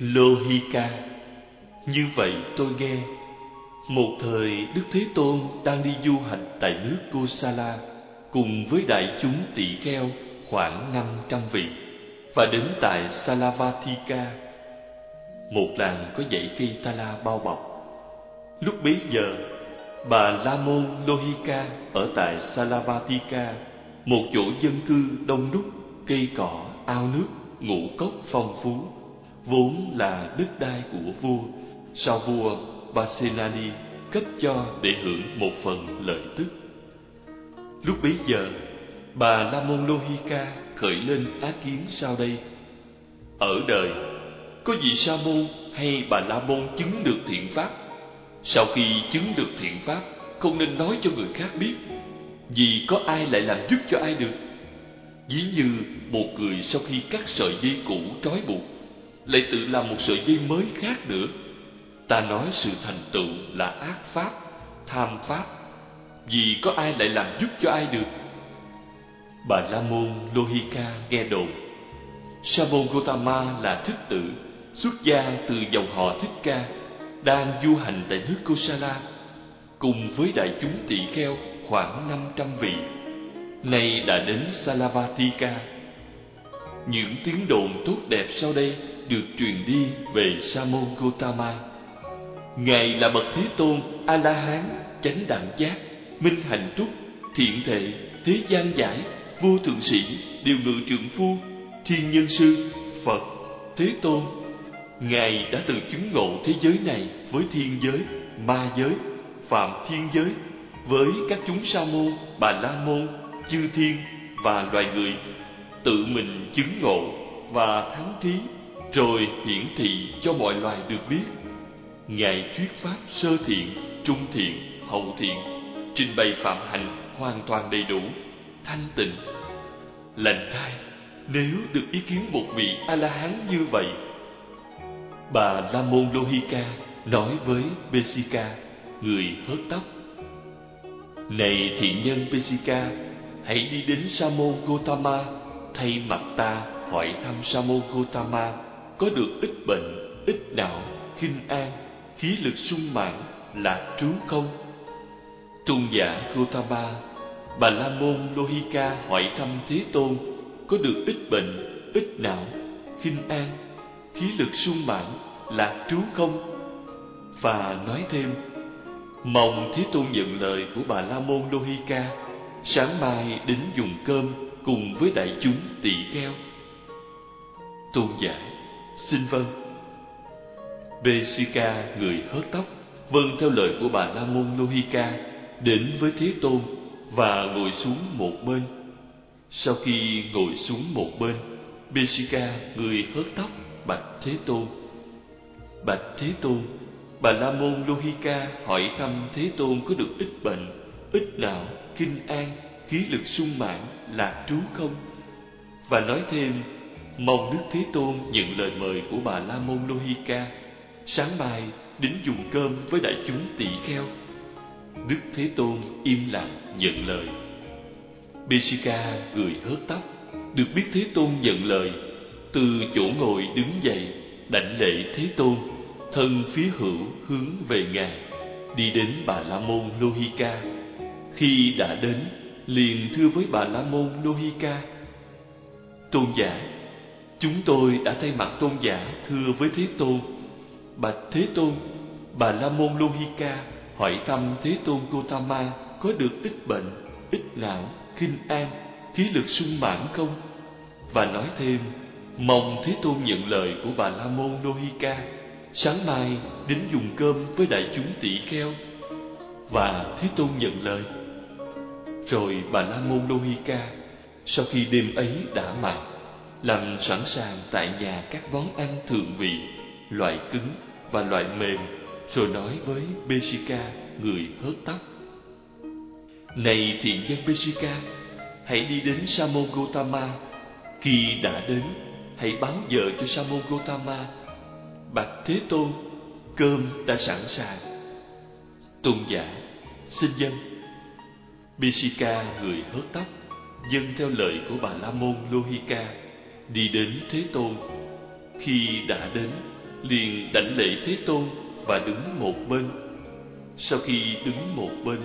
Lohika Như vậy tôi nghe Một thời Đức Thế Tôn đang đi du hành tại nước Kosala Cùng với đại chúng tỷ kheo khoảng năm trăm vị Và đến tại Salavatika Một làng có dãy cây Tala bao bọc. Lúc bấy giờ Bà La Môn Lohika ở tại Salavatika Một chỗ dân cư đông đúc Cây cỏ, ao nước, ngũ cốc phong phú vốn là đất đai của vua sau vua Basenali cấp cho để hưởng một phần lợi tức. Lúc bấy giờ, bà La Môn Lohika khởi lên á kiến sau đây. Ở đời, có vị Sa môn hay bà La Môn chứng được thiện pháp. Sau khi chứng được thiện pháp, không nên nói cho người khác biết, vì có ai lại làm giúp cho ai được. Ví như một người sau khi cắt sợi dây cũ trói buộc lại tự làm một sợi dây mới khác nữa. Ta nói sự thành tựu là ác pháp, tham pháp. Vì có ai lại làm giúp cho ai được? Bà la môn lohika nghe đồn sa môn gotama là thích tử, xuất gia từ dòng họ thích ca, đang du hành tại nước kosala cùng với đại chúng tỷ kheo khoảng năm trăm vị. Nay đã đến salavatika những tiếng đồn tốt đẹp sau đây được truyền đi về Sa môn Gotama. Ngài là bậc Thế Tôn A La Hán, chánh đẳng giác, minh hạnh trúc, thiện thệ, thế gian giải, vô thượng sĩ, điều ngự trượng phu, thiên nhân sư, Phật, Thế Tôn. Ngài đã từng chứng ngộ thế giới này với thiên giới, ma giới, phạm thiên giới, với các chúng sa môn, bà la môn, chư thiên và loài người, tự mình chứng ngộ và thắng thí rồi hiển thị cho mọi loài được biết. Ngài thuyết pháp sơ thiện, trung thiện, hậu thiện, trình bày phạm hành hoàn toàn đầy đủ, thanh tịnh. Lành thai, nếu được ý kiến một vị a la hán như vậy. Bà la môn lohika nói với besika người hớt tóc, này thiện nhân besika hãy đi đến sa môn gotama thay mặt ta hỏi thăm sa môn gotama có được ít bệnh, ít đạo, khinh an, khí lực sung mãn, lạc trú không? Tôn giả Gautama, Bà La Môn Lohika hỏi thăm Thế Tôn có được ít bệnh, ít não, khinh an, khí lực sung mãn, lạc trú không? Và nói thêm, mong Thế Tôn nhận lời của Bà La Môn Lohika, sáng mai đến dùng cơm cùng với đại chúng tỳ kheo. Tôn giả Xin vâng. Besika người hớt tóc Vâng theo lời của bà La Môn Lohika Đến với Thế Tôn Và ngồi xuống một bên. Sau khi ngồi xuống một bên Besika người hớt tóc Bạch Thế Tôn. Bạch Thế Tôn Bà La Môn Lohika hỏi thăm Thế Tôn có được ít bệnh Ít não, kinh an, khí lực sung mãn, lạc trú không? Và nói thêm mong Đức Thế Tôn nhận lời mời của bà La Môn Lohika sáng mai đến dùng cơm với đại chúng tỷ kheo. Đức Thế Tôn im lặng nhận lời. Besika cười hớt tóc, được biết Thế Tôn nhận lời, từ chỗ ngồi đứng dậy, đảnh lễ Thế Tôn, thân phía hữu hướng về ngài, đi đến bà La Môn Lohika. Khi đã đến, liền thưa với bà La Môn Lohika: Tôn giả, Chúng tôi đã thay mặt tôn giả thưa với Thế Tôn. Bạch Thế Tôn Bà La Môn Lohika hỏi thăm Thế Tôn Gotama có được ít bệnh, ít lão, khinh an, khí lực sung mãn không? Và nói thêm Mong Thế Tôn nhận lời của bà La Môn Lohika. Sáng mai đến dùng cơm với đại chúng tỷ kheo. Và Thế Tôn nhận lời. Rồi bà La Môn Lohika Sau khi đêm ấy đã mạng làm sẵn sàng tại nhà các món ăn thượng vị, loại cứng và loại mềm, rồi nói với Beshika, người hớt tóc. Này thiện nhân Beshika, hãy đi đến Samogotama. Khi đã đến, hãy báo giờ cho Samogotama. Bạch Thế Tôn, cơm đã sẵn sàng. Tôn giả, xin dân. Bishika người hớt tóc, dân theo lời của bà La Môn Lohika đi đến Thế Tôn. Khi đã đến, liền đảnh lễ Thế Tôn và đứng một bên. Sau khi đứng một bên,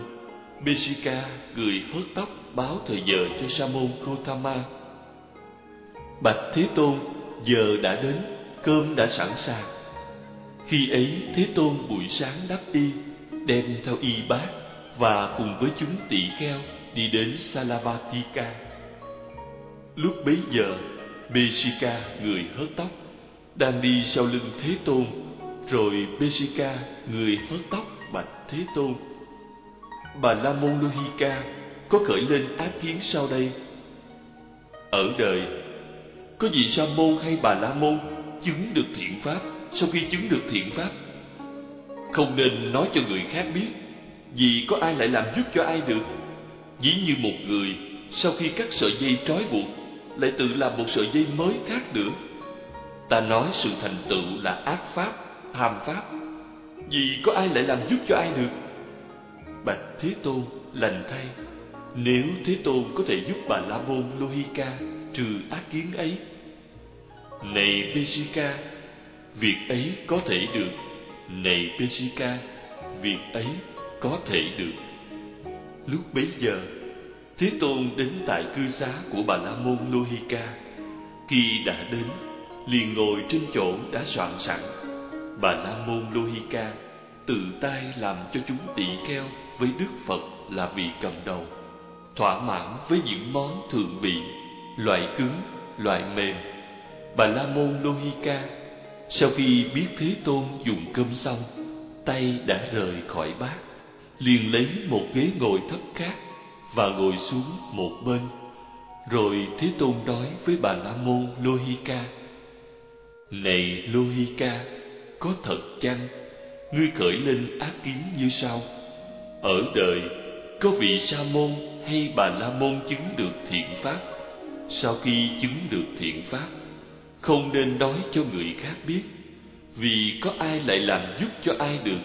Beshika cười hớt tóc báo thời giờ cho Sa môn Bạch Thế Tôn, giờ đã đến, cơm đã sẵn sàng. Khi ấy Thế Tôn buổi sáng đắp y, đem theo y bát và cùng với chúng tỷ kheo đi đến Salavatika. Lúc bấy giờ, Beshika người hớt tóc đang đi sau lưng Thế Tôn, rồi Beshika người hớt tóc bạch Thế Tôn. Bà La Môn Lohika có khởi lên ác kiến sau đây. Ở đời, có gì Sa môn hay bà La Môn chứng được thiện pháp sau khi chứng được thiện pháp? Không nên nói cho người khác biết, vì có ai lại làm giúp cho ai được. Dĩ như một người sau khi cắt sợi dây trói buộc lại tự làm một sợi dây mới khác nữa. Ta nói sự thành tựu là ác pháp, tham pháp, vì có ai lại làm giúp cho ai được. Bạch Thế Tôn lành thay, nếu Thế Tôn có thể giúp bà La Môn Lohika trừ ác kiến ấy. Này Beshika, việc ấy có thể được. Này Beshika, việc ấy có thể được. Lúc bấy giờ, Thế Tôn đến tại cư xá của Bà La Môn Lohika. Khi đã đến, liền ngồi trên chỗ đã soạn sẵn. Bà La Môn Lohika tự tay làm cho chúng tỳ kheo với Đức Phật là vị cầm đầu, thỏa mãn với những món thượng vị, loại cứng, loại mềm. Bà La Môn Lohika sau khi biết Thế Tôn dùng cơm xong, tay đã rời khỏi bát, liền lấy một ghế ngồi thấp khác và ngồi xuống một bên. Rồi Thế Tôn nói với bà La Môn Lohika: Này Lohika, có thật chăng ngươi khởi lên ác kiến như sau? Ở đời có vị sa môn hay bà la môn chứng được thiện pháp sau khi chứng được thiện pháp không nên nói cho người khác biết vì có ai lại làm giúp cho ai được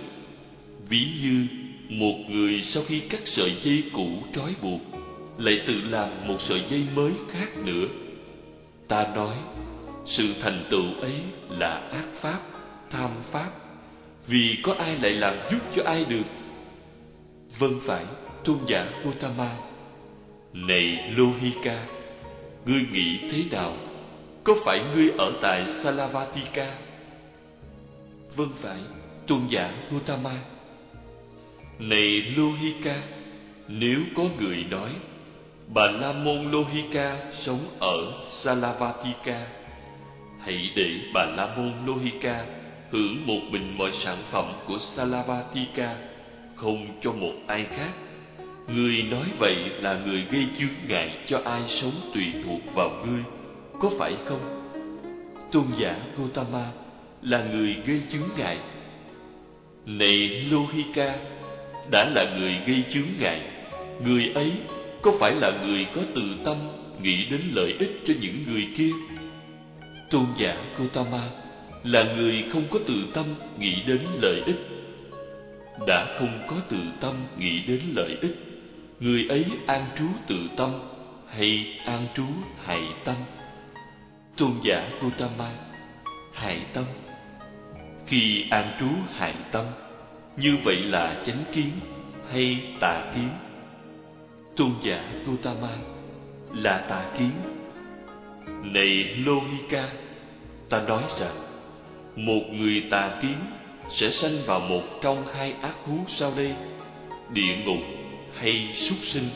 ví như một người sau khi cắt sợi dây cũ trói buộc, lại tự làm một sợi dây mới khác nữa. Ta nói, sự thành tựu ấy là ác pháp, tham pháp. Vì có ai lại làm giúp cho ai được? Vâng phải, tôn giả Gautama. Này Lohika, ngươi nghĩ thế nào? Có phải ngươi ở tại Salavatika vâng phải, tôn giả Gautama này Lohika, nếu có người nói, bà la môn Lohika sống ở Salavatika hãy để bà la môn Lohika hưởng một mình mọi sản phẩm của Salavatika không cho một ai khác. Người nói vậy là người gây chướng ngại cho ai sống tùy thuộc vào ngươi, có phải không? Tôn giả Gautama là người gây chướng ngại. Này Lohika đã là người gây chướng ngại. Người ấy có phải là người có từ tâm, nghĩ đến lợi ích cho những người kia? Tôn giả Gotama là người không có từ tâm, nghĩ đến lợi ích. Đã không có từ tâm, nghĩ đến lợi ích, người ấy an trú từ tâm hay an trú hại tâm? Tôn giả Gautama, hại tâm. Khi an trú hại tâm như vậy là chánh kiến hay tà kiến? Tôn giả Gautama, là tà kiến? Này Lohika ta nói rằng, một người tà kiến sẽ sanh vào một trong hai ác thú sau đây, địa ngục hay súc sinh.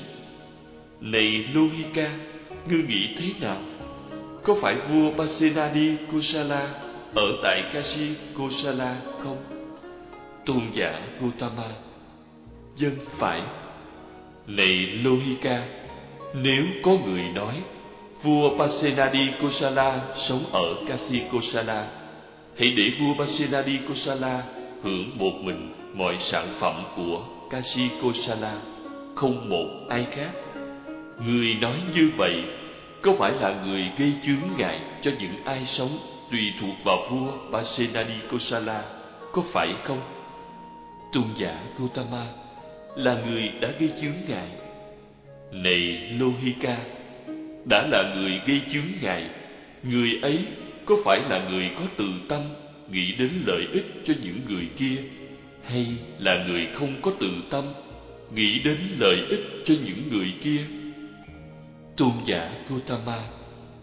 Này Lohika ngươi nghĩ thế nào? Có phải vua Pasenadi Kosala ở tại Kashi Kosala không? Tôn giả Gautama dân phải này Lohika nếu có người nói vua Pasenadi Kosala sống ở Kasi Kosala hãy để vua Pasenadi Kosala hưởng một mình mọi sản phẩm của Kasi Kosala, không một ai khác. Người nói như vậy có phải là người gây chướng ngại cho những ai sống tùy thuộc vào vua Pasenadi Kosala, có phải không? Tôn giả Gautama là người đã gây chướng ngại. Này Lohika, đã là người gây chướng ngại, người ấy có phải là người có từ tâm nghĩ đến lợi ích cho những người kia hay là người không có từ tâm nghĩ đến lợi ích cho những người kia tôn giả Gautama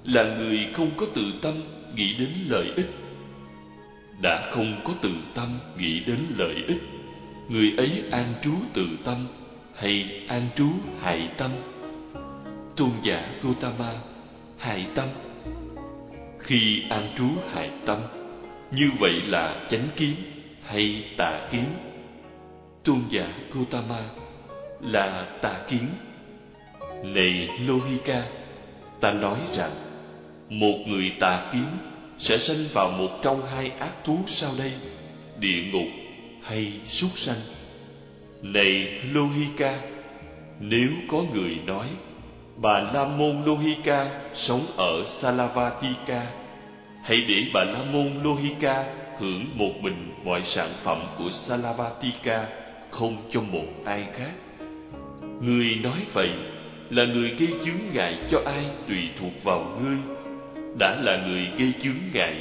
là người không có từ tâm nghĩ đến lợi ích đã không có từ tâm người ấy an trú từ tâm hay an trú hại tâm? Tôn giả Gautama, hại tâm. Khi an trú hại tâm, như vậy là chánh kiến hay tà kiến? Tôn giả Gautama, là tà kiến. Này Lohika ta nói rằng, một người tà kiến sẽ sinh vào một trong hai ác thú sau đây, địa ngục hay súc sanh? Này Lohika, nếu có người nói, bà la môn Lohika sống ở Salavatika, hãy để bà la môn Lohika hưởng một mình mọi sản phẩm của Salavatika, không cho một ai khác. Người nói vậy là người gây chướng ngại cho ai tùy thuộc vào ngươi. Đã là người gây chướng ngại,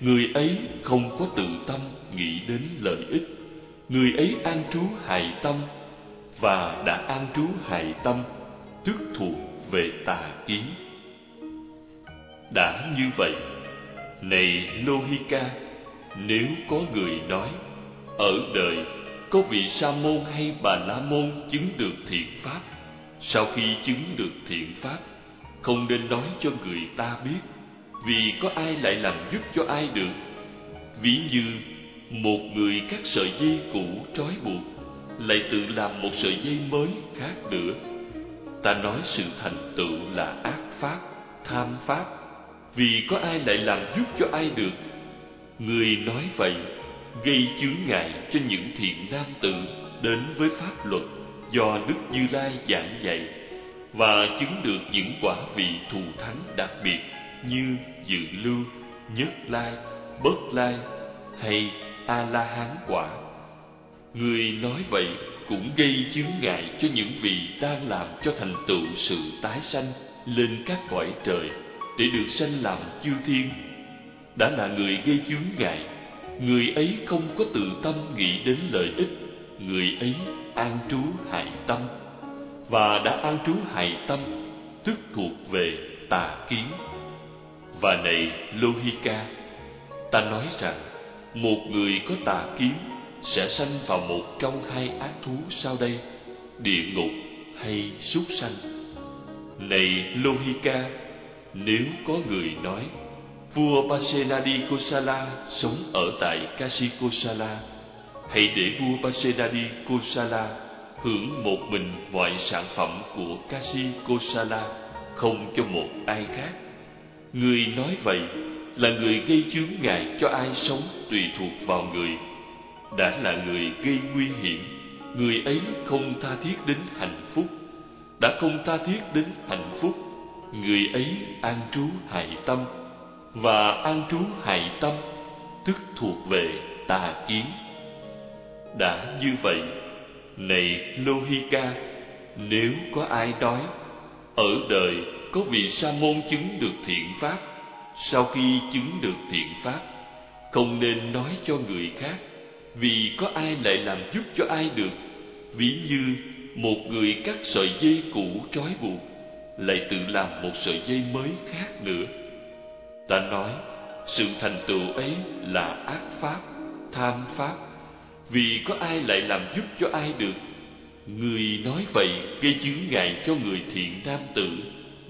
người ấy không có tự tâm nghĩ đến lợi ích người ấy an trú hại tâm và đã an trú hại tâm, tức thuộc về tà kiến. Đã như vậy, này lohika nếu có người nói, ở đời, có vị sa môn hay bà la môn chứng được thiện pháp, sau khi chứng được thiện pháp, không nên nói cho người ta biết, vì có ai lại làm giúp cho ai được? Ví như một người cắt sợi dây cũ trói buộc lại tự làm một sợi dây mới khác nữa. Ta nói sự thành tựu là ác pháp tham pháp. Vì có ai lại làm giúp cho ai được? Người nói vậy gây chướng ngại cho những thiện nam tử đến với pháp luật do Đức Như Lai giảng dạy và chứng được những quả vị thù thắng đặc biệt như dự lưu, nhất lai, bất lai hay a la hán quả. Người nói vậy cũng gây chướng ngại cho những vị đang làm cho thành tựu sự tái sanh lên các cõi trời để được sanh làm chư thiên. Đã là người gây chướng ngại, người ấy không có tự tâm nghĩ đến lợi ích, người ấy an trú hại tâm và đã an trú hại tâm tức thuộc về tà kiến và này lohika ta nói rằng một người có tà kiến sẽ sanh vào một trong hai ác thú sau đây, địa ngục hay súc sanh này lohika, nếu có người nói, vua Pasenadi Kosala sống ở tại kasikosala hãy để vua Pasenadi Kosala hưởng một mình mọi sản phẩm của kasikosala không cho một ai khác. Người nói vậy là người gây chướng ngại cho ai sống tùy thuộc vào người. Đã là người gây nguy hiểm, người ấy không tha thiết đến hạnh phúc. Đã không tha thiết đến hạnh phúc, người ấy an trú hại tâm và an trú hại tâm tức thuộc về tà kiến đã như vậy này lohika nếu có ai đói ở đời có vị sa môn chứng được thiện pháp sau khi chứng được thiện pháp, không nên nói cho người khác vì có ai lại làm giúp cho ai được. Ví như một người cắt sợi dây cũ trói buộc, lại tự làm một sợi dây mới khác nữa. Ta nói, sự thành tựu ấy là ác pháp, tham pháp. Vì có ai lại làm giúp cho ai được? Người nói vậy gây chướng ngại cho người thiện nam tử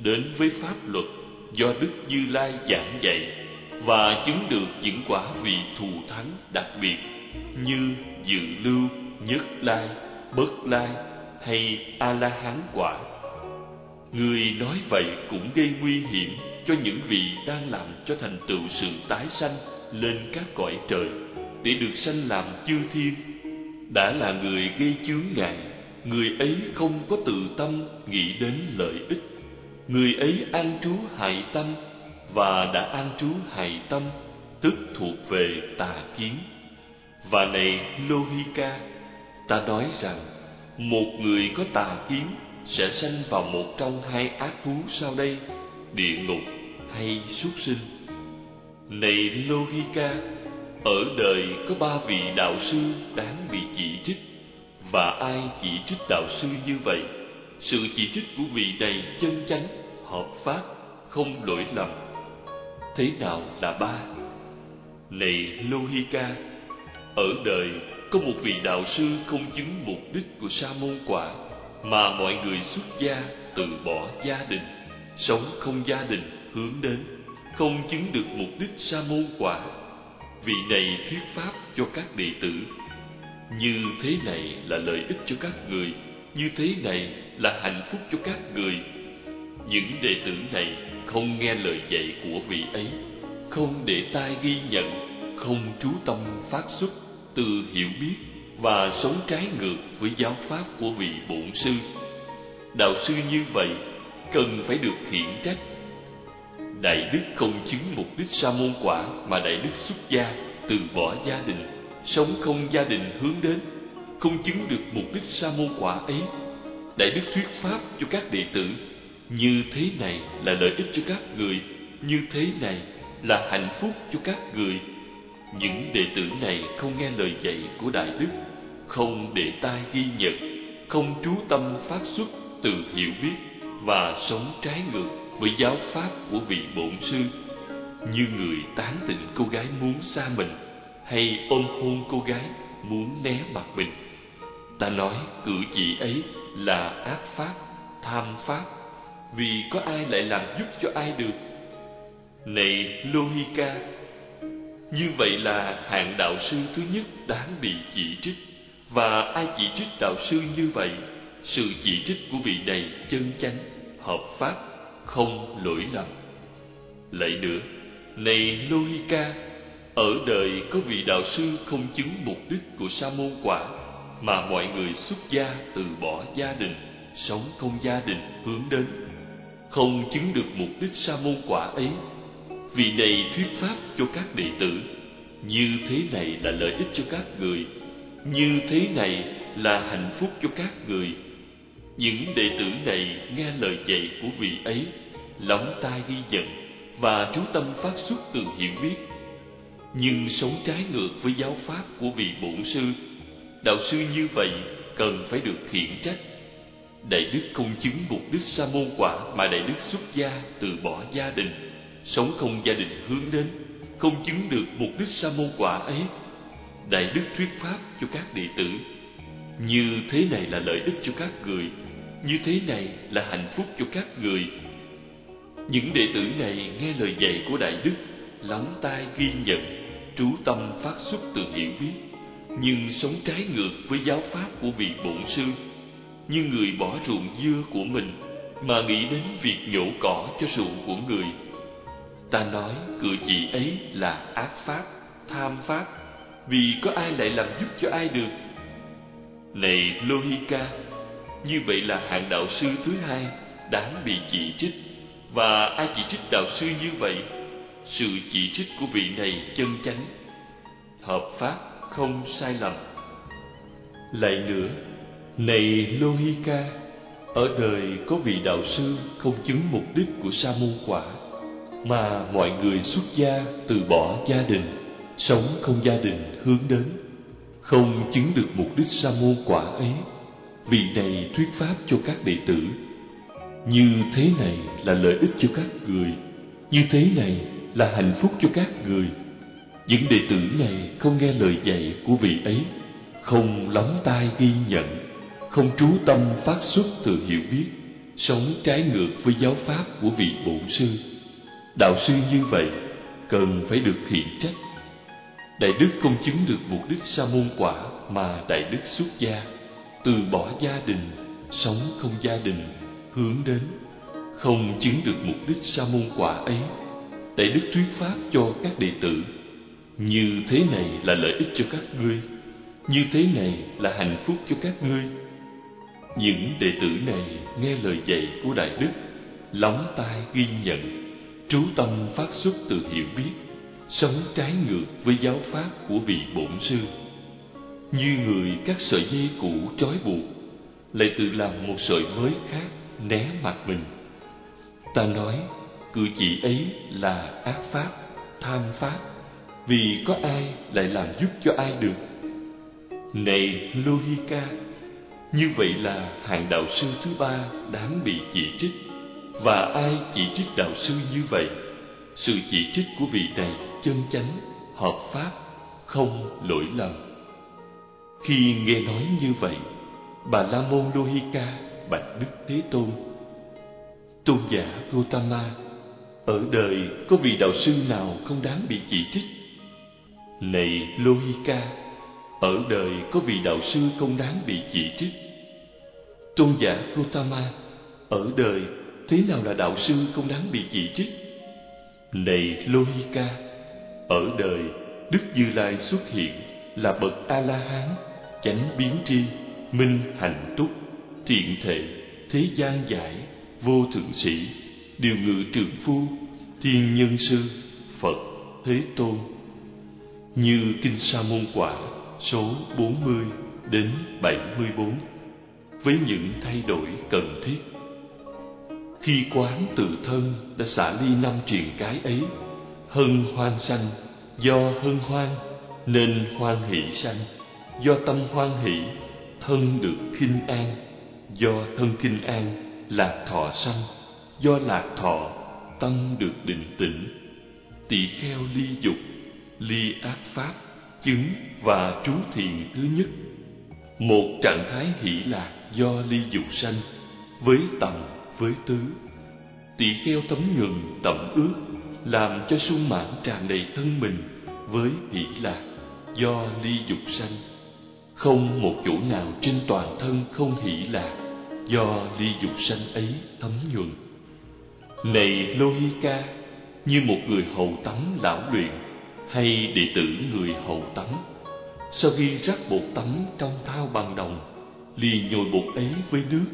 đến với pháp luật do đức như lai giảng dạy và chứng được những quả vị thù thắng đặc biệt như dự lưu, nhất lai bất lai hay a la hán quả. Người nói vậy cũng gây nguy hiểm cho những vị đang làm cho thành tựu sự tái sanh lên các cõi trời. Để được sanh làm chư thiên, đã là người gây chướng ngại, người ấy không có tự tâm nghĩ đến lợi ích người ấy an trú hại tâm và đã an trú hại tâm tức thuộc về tà kiến. Và này lohika ta nói rằng một người có tà kiến sẽ sanh vào một trong hai ác thú sau đây địa ngục hay súc sinh. Này Lohika, ở đời có ba vị đạo sư đáng bị chỉ trích Và ai chỉ trích đạo sư như vậy? Sự chỉ trích của vị này chân chánh, hợp pháp, không lỗi lầm. Thế nào là ba? Này Lohika, ở đời có một vị đạo sư không chứng mục đích của sa môn quả Mà mọi người xuất gia từ bỏ gia đình Sống không gia đình hướng đến Không chứng được mục đích sa môn quả. Vị này thuyết pháp cho các đệ tử. Như thế này là lợi ích cho các người Như thế này là hạnh phúc cho các người. Những đệ tử này không nghe lời dạy của vị ấy Không để tai ghi nhận Không chú tâm phát xuất từ hiểu biết Và sống trái ngược với giáo pháp của vị bổn sư Đạo sư như vậy cần phải được khiển trách Đại đức không chứng mục đích sa môn quả mà đại đức xuất gia, từ bỏ gia đình, sống không gia đình hướng đến, không chứng được mục đích sa môn quả ấy. Đại đức thuyết pháp cho các đệ tử, như thế này là lợi ích cho các người, như thế này là hạnh phúc cho các người. Những đệ tử này không nghe lời dạy của đại đức, không để tai ghi nhận, không chú tâm phát xuất từ hiểu biết và sống trái ngược với giáo pháp của vị bổn sư như người tán tỉnh cô gái muốn xa mình hay ôm hôn cô gái muốn né mặt mình ta nói cử chỉ ấy là ác pháp tham pháp vì có ai lại làm giúp cho ai được? Này lohika, như vậy là hạng đạo sư thứ nhất đáng bị chỉ trích. Và ai chỉ trích đạo sư như vậy? Sự chỉ trích của vị này chân chánh, hợp pháp, không lỗi lầm. Lại nữa, này lohika, ở đời có vị đạo sư không chứng mục đích của sa môn quả, mà mọi người xuất gia từ bỏ gia đình, sống không gia đình hướng đến không chứng được mục đích sa môn quả ấy. Vì này thuyết pháp cho các đệ tử, như thế này là lợi ích cho các người, như thế này là hạnh phúc cho các người. Những đệ tử này nghe lời dạy của vị ấy, lóng tai ghi nhận và chú tâm phát xuất từ hiểu biết. Nhưng sống trái ngược với giáo pháp của vị bổn sư, đạo sư như vậy cần phải được khiển trách đại đức không chứng mục đích sa môn quả mà đại đức xuất gia từ bỏ gia đình sống không gia đình hướng đến không chứng được mục đích sa môn quả ấy. Đại đức thuyết pháp cho các đệ tử như thế này là lợi ích cho các người như thế này là hạnh phúc cho các người. Những đệ tử này nghe lời dạy của Đại Đức, lắng tai ghi nhận, trú tâm phát xuất từ hiểu biết, nhưng sống trái ngược với giáo pháp của vị bổn sư, như người bỏ ruộng dưa của mình mà nghĩ đến việc nhổ cỏ cho ruộng của người. Ta nói cử chỉ ấy là ác pháp, tham pháp, vì có ai lại làm giúp cho ai được. Này Lohika, như vậy là hạng đạo sư thứ hai đáng bị chỉ trích và ai chỉ trích đạo sư như vậy Sự chỉ trích của vị này chân chánh Hợp pháp không sai lầm Lại nữa này Lohika, Ở đời có vị đạo sư không chứng mục đích của sa môn quả, Mà mọi người xuất gia từ bỏ gia đình, Sống không gia đình hướng đến, Không chứng được mục đích sa môn quả ấy. Vị này thuyết pháp cho các đệ tử, như thế này là lợi ích cho các người, Như thế này là hạnh phúc cho các người. Những đệ tử này không nghe lời dạy của vị ấy, Không lắng tai ghi nhận. Không trú tâm phát xuất từ hiểu biết, Sống trái ngược với giáo pháp của vị bổn sư. Đạo sư như vậy, cần phải được khiển trách. Đại đức không chứng được mục đích sa môn quả Mà đại đức xuất gia. Từ bỏ gia đình, Sống không gia đình, hướng đến không chứng được mục đích sa môn quả ấy. Đại đức thuyết pháp cho các đệ tử, như thế này là lợi ích cho các ngươi, như thế này là hạnh phúc cho các ngươi những đệ tử này nghe lời dạy của đại đức, lóng tai ghi nhận, trú tâm phát xuất từ hiểu biết, sống trái ngược với giáo pháp của vị bổn sư. Như người các sợi dây cũ trói buộc, lại tự làm một sợi mới khác né mặt mình. Ta nói, cử chỉ ấy là ác pháp, tham pháp, vì có ai lại làm giúp cho ai được? Này lohika như vậy là hạng đạo sư thứ ba đáng bị chỉ trích. Và ai chỉ trích đạo sư như vậy? Sự chỉ trích của vị này chân chánh hợp pháp không lỗi lầm. Khi nghe nói như vậy bà la môn lohika bạch đức thế tôn tôn giả Gautama, ở đời có vị đạo sư nào không đáng bị chỉ trích? Này lohika ở đời có vị đạo sư không đáng bị chỉ trích. Tôn giả Gautama, ở đời, thế nào là đạo sư không đáng bị chỉ trích? Này lohika, ở đời, đức như lai xuất hiện là bậc a la hán chánh biến tri, minh hạnh túc thiện thể, thế gian giải, vô thượng sĩ, điều ngự trường phu, thiên nhân sư, phật, thế tôn. Như kinh sa môn quả số 40 đến 74 với những thay đổi cần thiết. Khi quán tự thân đã xả ly năm triền cái ấy, hân hoan sanh. Do hân hoan, nên hoan hỷ sanh. Do tâm hoan hỷ, thân được khinh an. Do thân kinh an, lạc thọ sanh. Do lạc thọ tâm được định tĩnh. Tỳ kheo ly dục, ly ác pháp chứng và trú thiền thứ nhất. Một trạng thái hỷ lạc do ly dục sanh với tầm, với tứ. Tỳ kheo tấm nhuần tẩm ước, làm cho sung mãn tràn đầy thân mình với hỷ lạc do ly dục sanh. Không một chỗ nào trên toàn thân không hỷ lạc do ly dục sanh ấy thấm nhuần này lohika như một người hầu tắm lão luyện hay đệ tử người hầu tắm sau khi rắc bột tắm trong thao bằng đồng lì nhồi bột ấy với nước.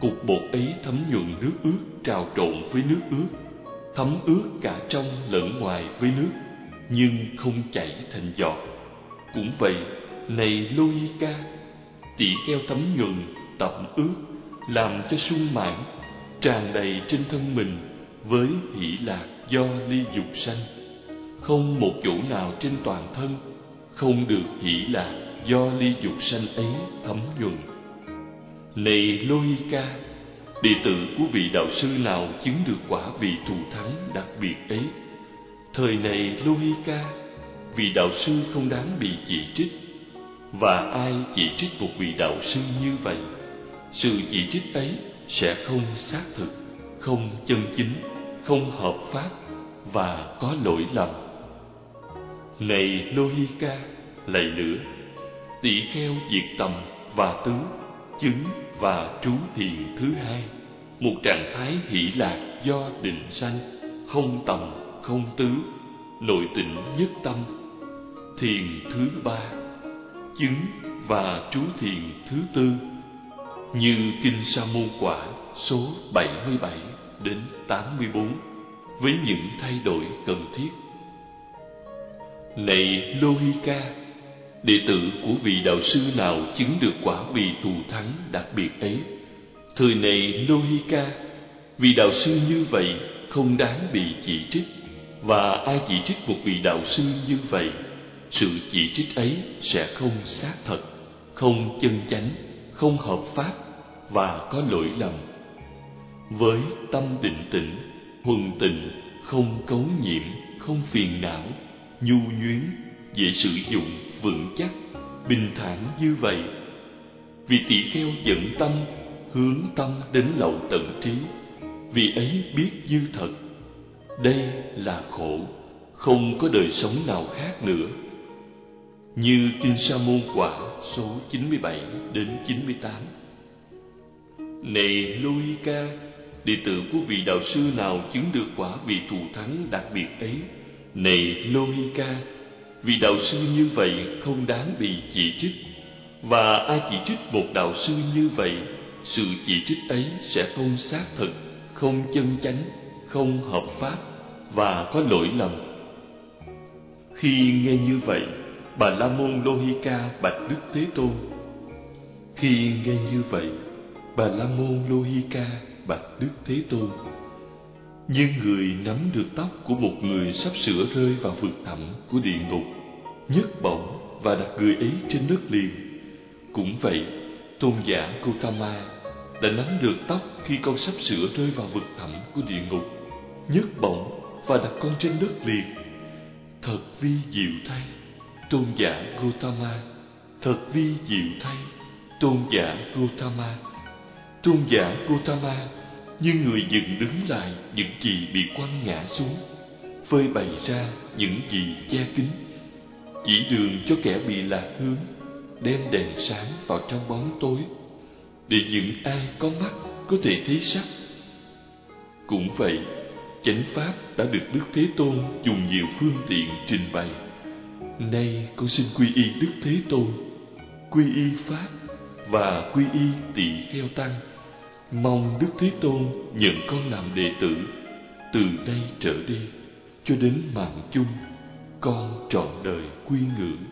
Cục bột ấy thấm nhuận nước ướt, trào trộn với nước ướt. Thấm ướt cả trong lẫn ngoài với nước, nhưng không chảy thành giọt. Cũng vậy, này Lohika tỉ keo thấm nhuận, tẩm ướt, làm cho sung mãn, tràn đầy trên thân mình với hỷ lạc do ly dục sanh không một chỗ nào trên toàn thân, không được hỷ lạc do ly dục sanh ấy thấm nhuần. Này Lohika đệ tử của vị đạo sư nào chứng được quả vị thù thắng đặc biệt ấy? Thời này Lohika vị đạo sư không đáng bị chỉ trích. Và ai chỉ trích một vị đạo sư như vậy, sự chỉ trích ấy sẽ không xác thực, không chân chính, không hợp pháp và có lỗi lầm này lohika lạy nữa tỷ kheo diệt tầm và tứ, chứng và trú thiền thứ hai một trạng thái hỷ lạc do định sanh, không tầm, không tứ, nội tịnh nhất tâm thiền thứ ba, chứng và trú thiền thứ tư như kinh sa môn quả số 77 đến 84 với những thay đổi cần thiết. Này Lohika, đệ tử của vị đạo sư nào chứng được quả vị thù thắng đặc biệt ấy, thời này Lohika, vị đạo sư như vậy không đáng bị chỉ trích, và ai chỉ trích một vị đạo sư như vậy sự chỉ trích ấy sẽ không xác thật, không chân chánh, không hợp pháp và có lỗi lầm. Với tâm định tĩnh, huần tịnh, không cấu nhiễm, không phiền não, nhu nhuyến, dễ sử dụng, vững chắc, bình thản như vậy. Vì tỷ kheo dẫn tâm, hướng tâm đến lậu tận trí, vì ấy biết dư thật. Đây là khổ, không có đời sống nào khác nữa như Kinh Sa Môn Quả số 97 đến 98. Này ca đệ tử của vị đạo sư nào chứng được quả vị thù thắng đặc biệt ấy? Này Lohika, vì đạo sư như vậy không đáng bị chỉ trích. Và ai chỉ trích một đạo sư như vậy, sự chỉ trích ấy sẽ không xác thực, không chân chánh, không hợp pháp và có lỗi lầm. Khi nghe như vậy, Bà La Môn Lohika bạch Đức Thế Tôn Khi nghe như vậy Bà La Môn Lohika bạch Đức Thế Tôn như người nắm được tóc của một người sắp sửa rơi vào vực thẳm của địa ngục, nhấc bổng và đặt người ấy trên đất liền. Cũng vậy, tôn giả Gautama đã nắm được tóc khi con sắp sửa rơi vào vực thẳm của địa ngục, nhấc bổng và đặt con trên đất liền. Thật vi diệu thay, tôn giả Gautama, thật vi diệu thay, tôn giả Gautama. Tôn giả Gautama nhưng người dựng đứng lại những gì bị quăng ngã xuống, phơi bày ra những gì che kín, chỉ đường cho kẻ bị lạc hướng, đem đèn sáng vào trong bóng tối, để những ai có mắt có thể thấy sắc. Cũng vậy, chánh pháp đã được Đức Thế Tôn dùng nhiều phương tiện trình bày. Nay con xin quy y Đức Thế Tôn, quy y Pháp và quy y tỳ kheo tăng Mong Đức Thế Tôn nhận con làm đệ tử, từ đây trở đi cho đến mạng chung, con trọn đời quy ngưỡng